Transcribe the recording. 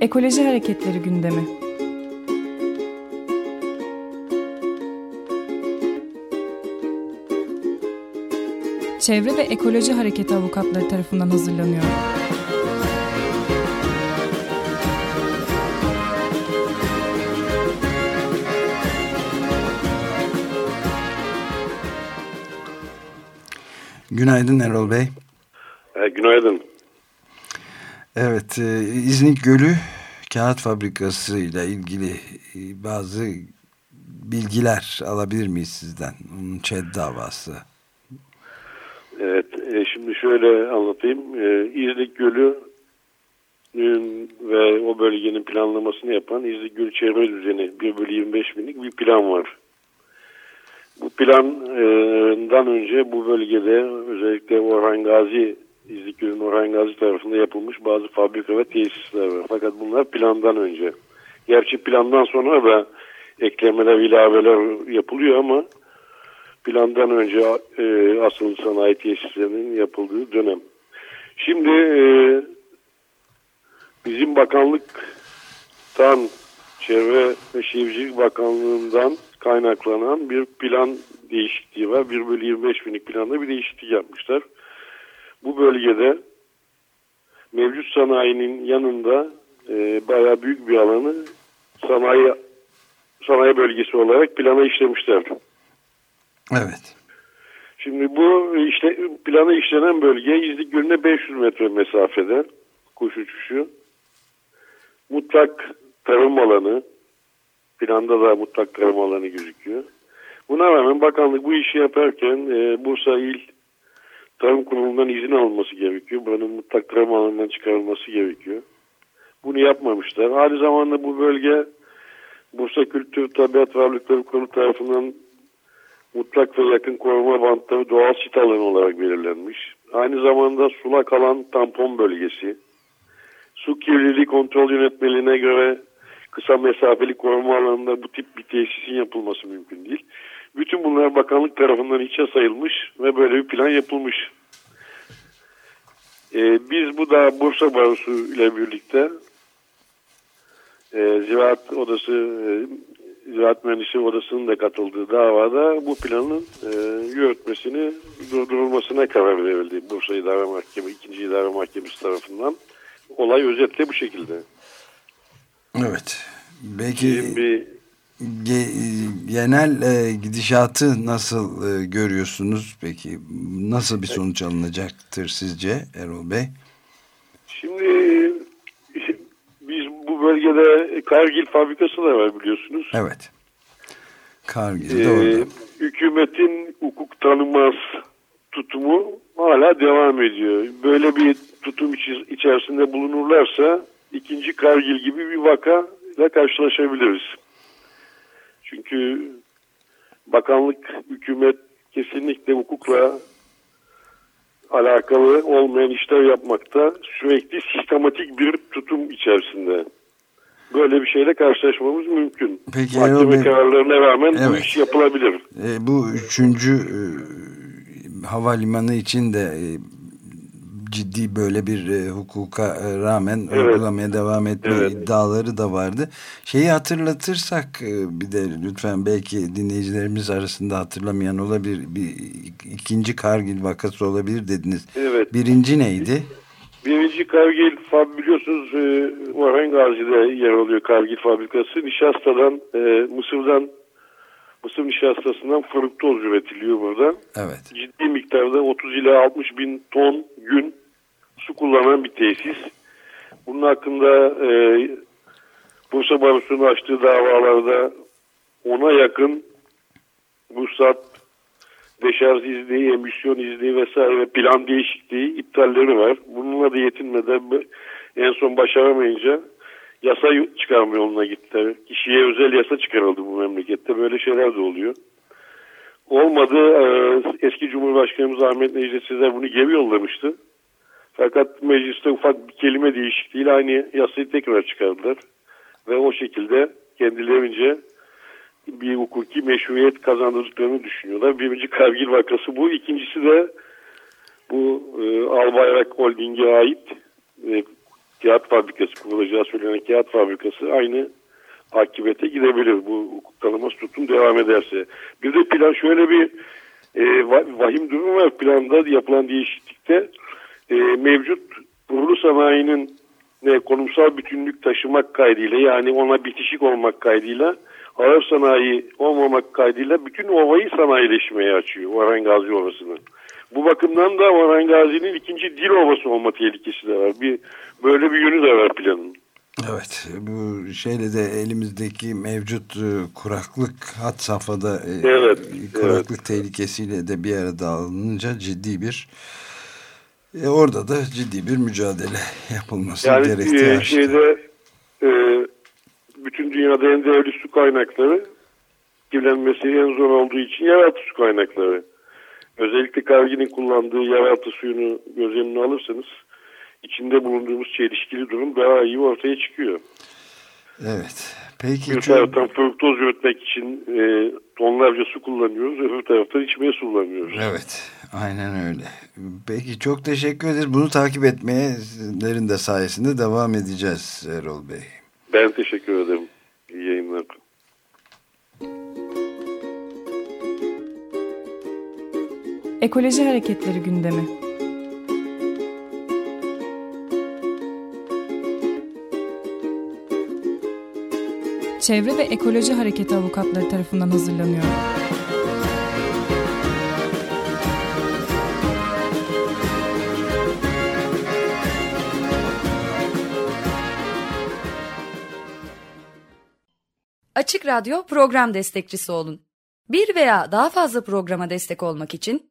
Ekoloji Hareketleri gündemi. Çevre ve Ekoloji Hareketi avukatları tarafından hazırlanıyor. Günaydın Erol Bey. E, günaydın. Evet, e, İznik Gölü kağıt fabrikası ile ilgili e, bazı bilgiler alabilir miyiz sizden? Onun ÇED davası. Evet, e, şimdi şöyle anlatayım. E, İznik Gölü ve o bölgenin planlamasını yapan İznik Gölü Çevre Düzeni 1 bölü 25 binlik bir plan var. Bu plandan önce bu bölgede özellikle Orhan Gazi, İzlikgöl'ün Orhan Gazi tarafında yapılmış bazı fabrika ve tesisler var. Fakat bunlar plandan önce. Gerçi plandan sonra da eklemeler, ilaveler yapılıyor ama plandan önce e, asıl sanayi tesislerinin yapıldığı dönem. Şimdi e, bizim bakanlıktan Çevre ve Şehircilik Bakanlığı'ndan kaynaklanan bir plan değişikliği var. 1 bölü 25 binlik planda bir değişiklik yapmışlar. Bu bölgede mevcut sanayinin yanında e, bayağı büyük bir alanı sanayi sanayi bölgesi olarak plana işlemişler. Evet. Şimdi bu işte plana işlenen bölge İzlik Gölü'ne 500 metre mesafede kuş uçuşu. Mutlak tarım alanı, planda da mutlak tarım alanı gözüküyor. Buna rağmen bakanlık bu işi yaparken e, Bursa İl Tarım Kurulu'ndan izin alınması gerekiyor. Buranın mutlak tarım alanından çıkarılması gerekiyor. Bunu yapmamışlar. Aynı zamanda bu bölge Bursa Kültür Tabiat Varlıkları Kurulu tarafından mutlak ve yakın koruma bantları doğal sit alanı olarak belirlenmiş. Aynı zamanda sulak alan tampon bölgesi. Su kirliliği kontrol yönetmeliğine göre kısa mesafeli koruma alanında bu tip bir tesisin yapılması mümkün değil. Bütün bunlar bakanlık tarafından içe sayılmış ve böyle bir plan yapılmış. Ee, biz bu da Bursa Barosu ile birlikte e, Ziraat Odası e, Ziraat Mühendisi Odası'nın da katıldığı davada bu planın e, yürütmesini durdurulmasına karar verildi. Bursa İdare Mahkemesi, 2. İdare Mahkemesi tarafından. Olay özetle bu şekilde. Evet. Belki ge, genel e, gidişatı nasıl e, görüyorsunuz? Peki nasıl bir sonuç alınacaktır sizce Erol Bey? Şimdi biz bu bölgede Kargil fabrikası da var biliyorsunuz. Evet. Kargil de ee, Hükümetin hukuk tanımaz tutumu hala devam ediyor. Böyle bir tutum içerisinde bulunurlarsa ikinci Kargil gibi bir vaka ile karşılaşabiliriz. Çünkü bakanlık, hükümet kesinlikle hukukla alakalı olmayan işler yapmakta sürekli sistematik bir tutum içerisinde. Böyle bir şeyle karşılaşmamız mümkün. Peki, Mahkeme Bey, kararlarına rağmen evet. bu iş yapılabilir. E, bu üçüncü e, havalimanı için de e, ciddi böyle bir e, hukuka e, rağmen evet. uygulamaya devam etme evet. iddiaları da vardı. Şeyi hatırlatırsak e, bir de lütfen belki dinleyicilerimiz arasında hatırlamayan olabilir. Bir ikinci Kargil vakası olabilir dediniz. Evet. Birinci neydi? Birinci Kargil biliyorsunuz e, Orhan Gazi'de yer alıyor Kargil fabrikası. Nişastadan e, Mısır'dan Mısır nişastasından fruktoz üretiliyor burada. Evet. Ciddi miktarda 30 ila 60 bin ton gün su kullanan bir tesis. Bunun hakkında e, Bursa Barosu'nun açtığı davalarda ona yakın ruhsat, deşarj izni, emisyon izni vesaire ve plan değişikliği iptalleri var. Bununla da yetinmeden en son başaramayınca yasa çıkarma yoluna gitti. Kişiye özel yasa çıkarıldı bu memlekette. Böyle şeyler de oluyor. Olmadı. E, eski Cumhurbaşkanımız Ahmet Necdet Sezer bunu geri yollamıştı. Fakat mecliste ufak bir kelime değişikliğiyle aynı yasayı tekrar çıkardılar. Ve o şekilde kendilerince bir hukuki meşruiyet kazandırdıklarını düşünüyorlar. Birinci Kargil vakası bu. İkincisi de bu e, Albayrak Holding'e ait e, kağıt fabrikası kurulacağı söylenen kağıt fabrikası aynı akibete gidebilir. Bu hukuk tanımaz tutum devam ederse. Bir de plan şöyle bir e, vahim durum var. Planda yapılan değişiklikte e, mevcut kurulu sanayinin ne, konumsal bütünlük taşımak kaydıyla yani ona bitişik olmak kaydıyla ağır sanayi olmamak kaydıyla bütün ovayı sanayileşmeye açıyor Orhan Gazi. Bu bakımdan da Orhan Gazi'nin ikinci dil ovası olma tehlikesi de var. Bir, böyle bir yönü de var planın. Evet bu şeyle de elimizdeki mevcut e, kuraklık hat safhada e, evet, kuraklık evet. tehlikesiyle de bir arada alınınca ciddi bir e, orada da ciddi bir mücadele yapılması yani, gerektiği e, şeyde e, bütün dünyada en değerli su kaynakları kirlenmesi en zor olduğu için yeraltı su kaynakları. Özellikle Kargi'nin kullandığı yeraltı suyunu göz önüne alırsanız içinde bulunduğumuz çelişkili durum daha iyi ortaya çıkıyor. Evet. Peki. Bir taraftan fruktoz üretmek için e, tonlarca su kullanıyoruz. Öbür taraftan içmeye su kullanıyoruz. Evet. Aynen öyle. Peki çok teşekkür ederiz. Bunu takip etmeye sizlerin de sayesinde devam edeceğiz Erol Bey. Ben teşekkür ederim. Ekoloji Hareketleri gündemi. Çevre ve Ekoloji Hareketi avukatları tarafından hazırlanıyor. Açık Radyo program destekçisi olun. Bir veya daha fazla programa destek olmak için